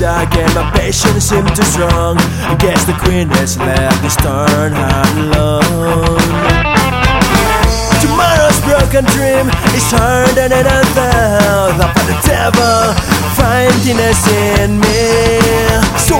dark and my patience seemed too strong. I guess the queen has left this turn alone. Tomorrow's broken dream is harder than I thought. Found the devil finding us in me. So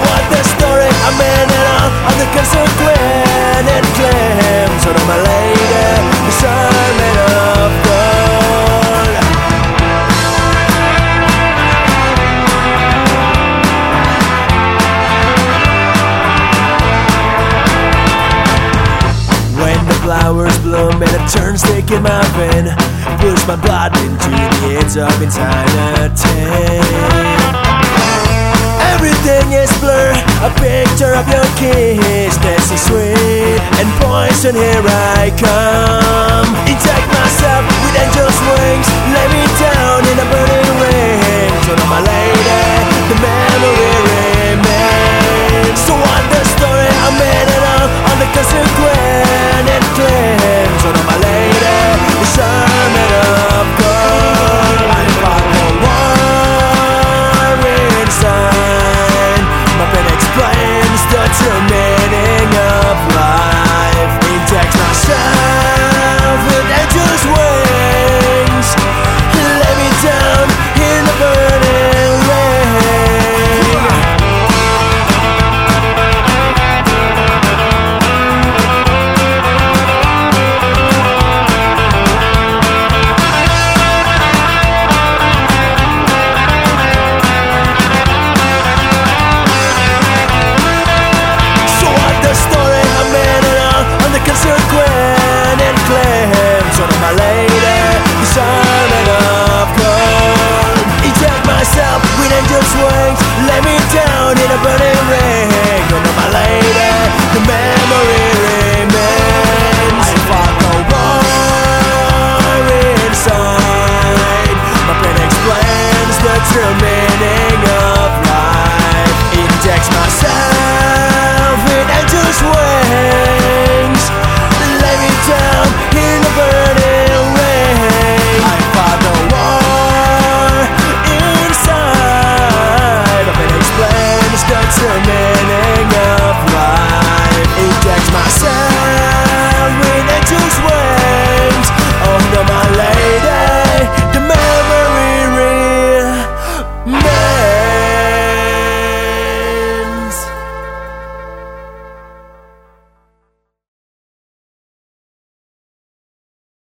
flowers bloom and it turns thick in my vein Push my blood into the edge of eternity. Everything is blur, a picture of your kiss. Is sweet and poison, here I come let me down in a burning rain.